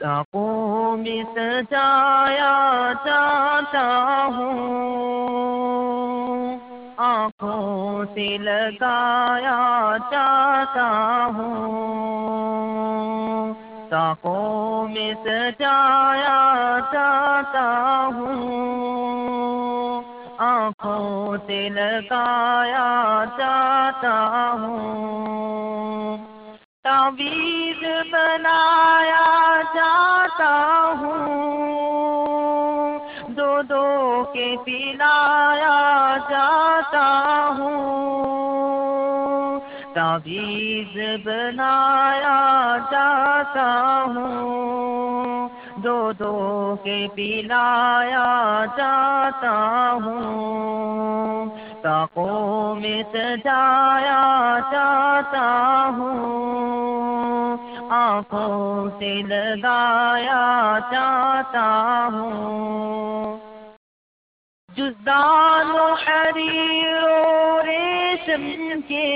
تاکوں میں سجایا جاتا ہوں، آنکھوں سے لگایا جاتا ہوں تاکوں میں سجایا جاتا ہوں، آنکھوں سے لگایا جاتا ہوں۔ تعویذ بنایا جاتا ہوں۔ دو دو کے پلایا جاتا ہوں۔ تعویذ بنایا جاتا ہوں۔ دو دو کے پلایا جاتا ہوں۔ تاکوں میں سجایا جاتا ہوں۔ آنکھوں سے لگایا جاتا ہوں۔ جزدان و حریر و ریشم کے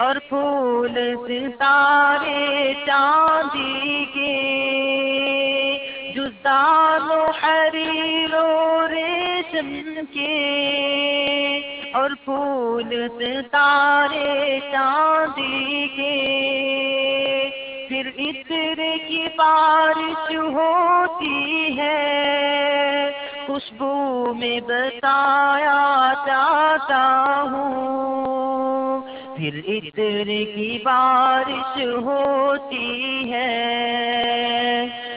اور پھول ستارے چاندی کے۔ جزدان و حریر و ریشم کے اور پھول ستارے چاندی کے۔ پھر عطر کی بارش ہوتی ہے۔ خوشبو میں بتایا جاتا ہوں۔ پھر عطر کی بارش ہوتی ہے۔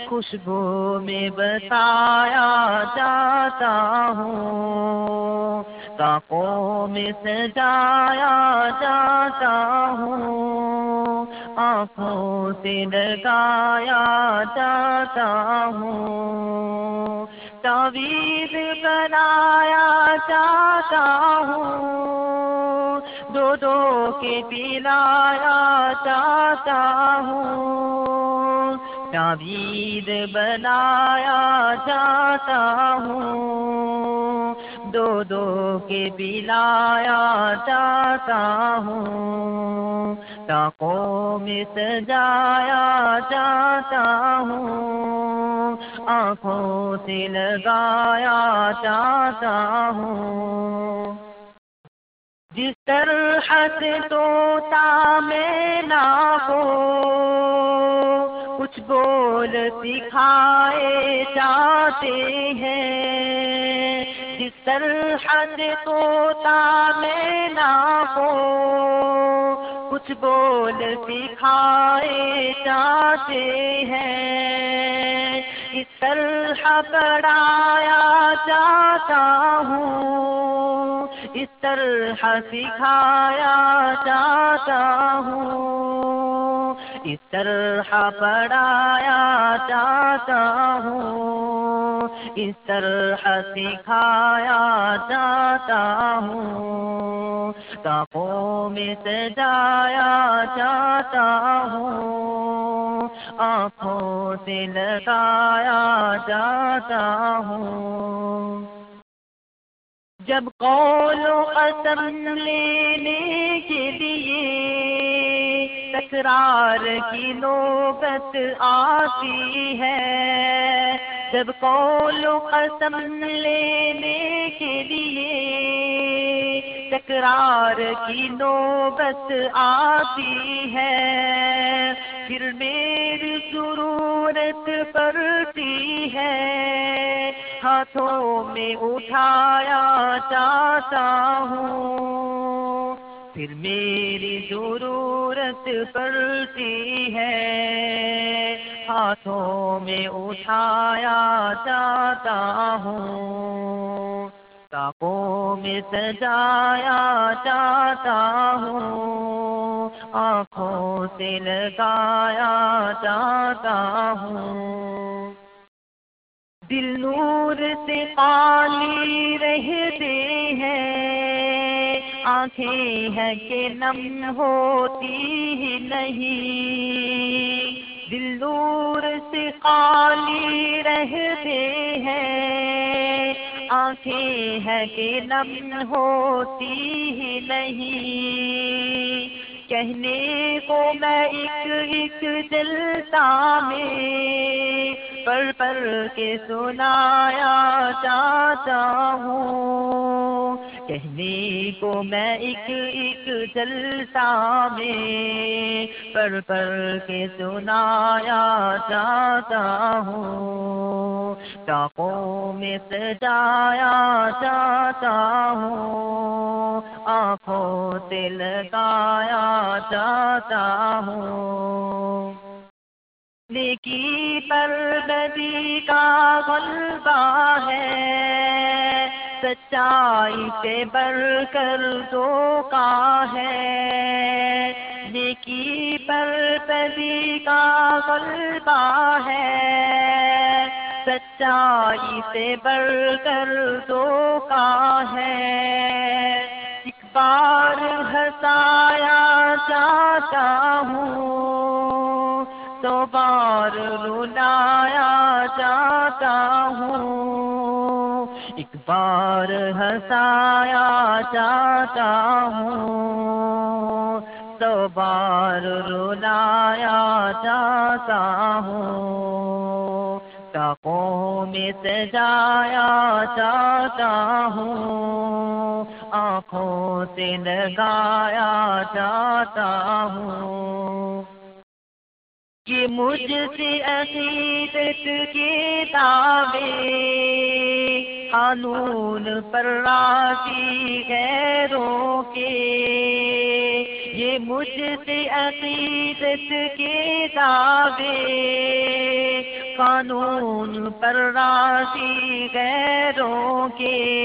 خوشبو میں بتایا جاتا ہوں۔ تاکوں میں سجایا جاتا ہوں، آنکھوں سے لگایا جاتا ہوں، تعویذ بنایا جاتا ہوں دو دو کے پلایا جاتا ہوں۔ تعویذ بنایا جاتا ہوں۔ دو دو کے پلایا جاتا ہوں۔ تاکوں میں سجایا جاتا ہوں۔ آنکھوں سے لگایا جاتا ہوں۔ جس طرح سے توتا میں نہ ہو کچھ بول سکھائے جاتے ہیں۔ جس طرح سے توتا میں نہ ہو۔ کچھ بول سکھائے جاتے ہیں۔ اس طرح پڑھایا جاتا ہوں۔ اس طرح سکھایا جاتا ہوں۔ اس طرح پڑھایا جاتا ہوں اس طرح سکھایا جاتا ہوں تاکوں میں سجایا جاتا ہوں، آنکھوں سے لگایا جاتا ہوں۔ جب قول و قسم لینے کے لیے تکرار کی نوبت آتی ہے۔ جب قول و قسم لینے کے لیے تکرار کی نوبت آتی ہے، پھر میری ضرورت پڑتی ہے۔ ہاتھوں میں اٹھایا جاتا ہوں۔ پھر میری ضرورت پڑتی ہے۔ ہاتھوں میں اٹھایا جاتا ہوں تاکوں میں سجایا جاتا ہوں، آنکھوں سے لگایا جاتا ہوں۔ دل نور سے پالی رہتے ہیں آنکھیں ہیں کہ نم ہوتی ہی نہیں۔ دل نور سے خالی رہتے ہیں۔ آنکھیں ہیں کہ نم ہوتی ہی نہیں۔ کہنے کو میں ایک ایک ایک میں پر پر کے سنایا چاہتا ہوں۔ کہنے کو میں ایک ایک جلتا میں پر پر کے سنایا چاہتا ہوں، ٹاپوں میں سجایا چاہتا ہوں، آنکھوں سے لگایا چاہتا ہوں۔ نیکی پر بدی کا غلبہ ہے سچائی سے بڑھ کر دو کا ہے۔ نیکی پر بدی کا غلبہ ہے۔ سچائی سے بڑھ کر دو کا ہے۔ ایک بار ہنسایا چاہتا ہوں۔ دو بار رلایا چاہتا ہوں۔ بار ہنسایا چاہتا ہوں دو بار رلایا چاہتا ہوں تاکوں میں سجایا چاہتا ہوں، آنکھوں سے لگایا چاہتا ہوں۔ کہ مجھ سے عقیدت کے دعوے قانون پر راضی غیروں کے۔ یہ مجھ سے عقیدت کے دعوے۔ قانون پر راضی غیروں کے۔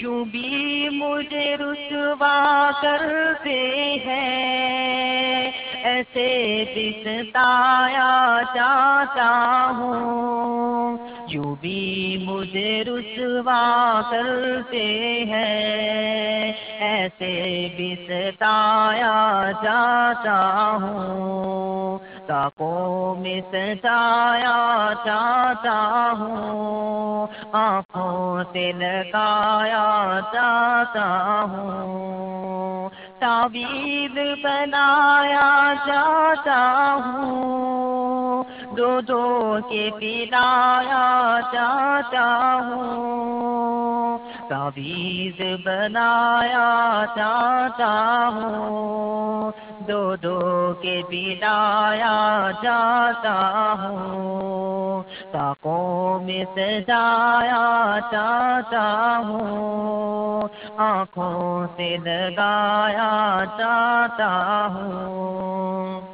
یوں بھی مجھے رسوا کرتے ہیں۔ ایسے بھی ستایا چاہتا ہوں۔ یوں بھی مجھے رسوا کرتے ہیں، ایسے بھی ستایا چاہتا ہوں۔ تاکوں میں سجایا چاہتا ہوں۔ آنکھوں سے لگایا چاہتا ہوں۔ تعویذ بنایا جاتا ہوں۔ دو کے پلایا چاہتا ہوں تعویذ بنایا چاہتا ہوں دو دو کے پلایا چاہتا ہوں، تاکوں میں سجایا چاہتا ہوں، آنکھوں سے لگایا چاہتا ہوں۔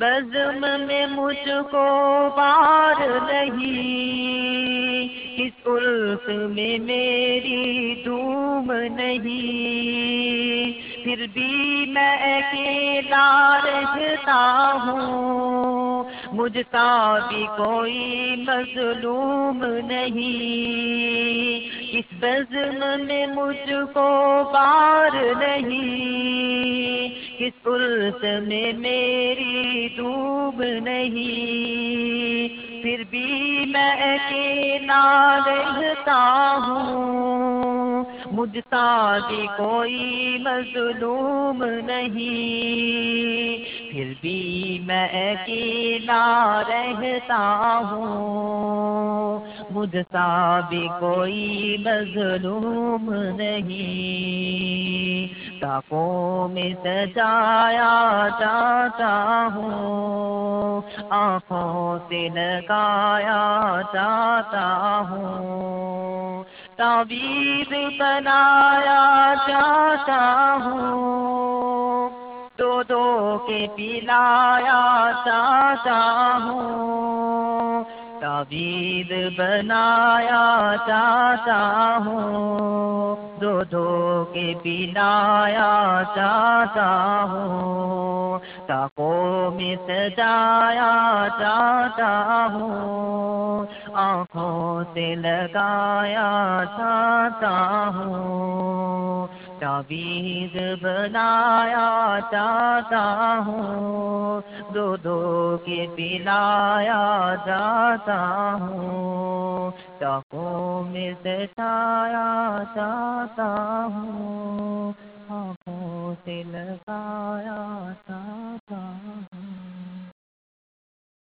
بزم میں مجھ کو بار نہیں۔ اس الف میں میری دھوم نہیں۔ پھر بھی میں اکیلا رہتا ہوں۔ مجھ سا بھی کوئی مظلوم نہیں۔ اس بزم میں مجھ کو بار نہیں۔ اس الف میں میری ڈوب نہیں؟ پھر بھی میں اکیلا رہتا ہوں۔ مجھ سا بھی کوئی مظلوم نہیں۔ پھر بھی میں اکیلا رہتا ہوں۔ مجھ سا بھی کوئی مظلوم نہیں۔ تاکوں میں سجایا جاتا ہوں، آنکھوں سے لگایا جاتا ہوں، تعویذ بنایا جاتا ہوں، دو دو کے پلایا چاہتا ہوں۔ تعویذ بنایا چاہتا ہوں، دو دو کے پلایا چاہتا ہوں تاکوں میں سجایا چاہتا ہوں، آنکھوں سے لگایا چاہتا ہوں۔ تعویز بنایا جاتا ہوں دو دو کے پلایا جاتا ہوں، چاقوں میں سٹایا جاتا ہوں، آنکھوں سے لگایا تھا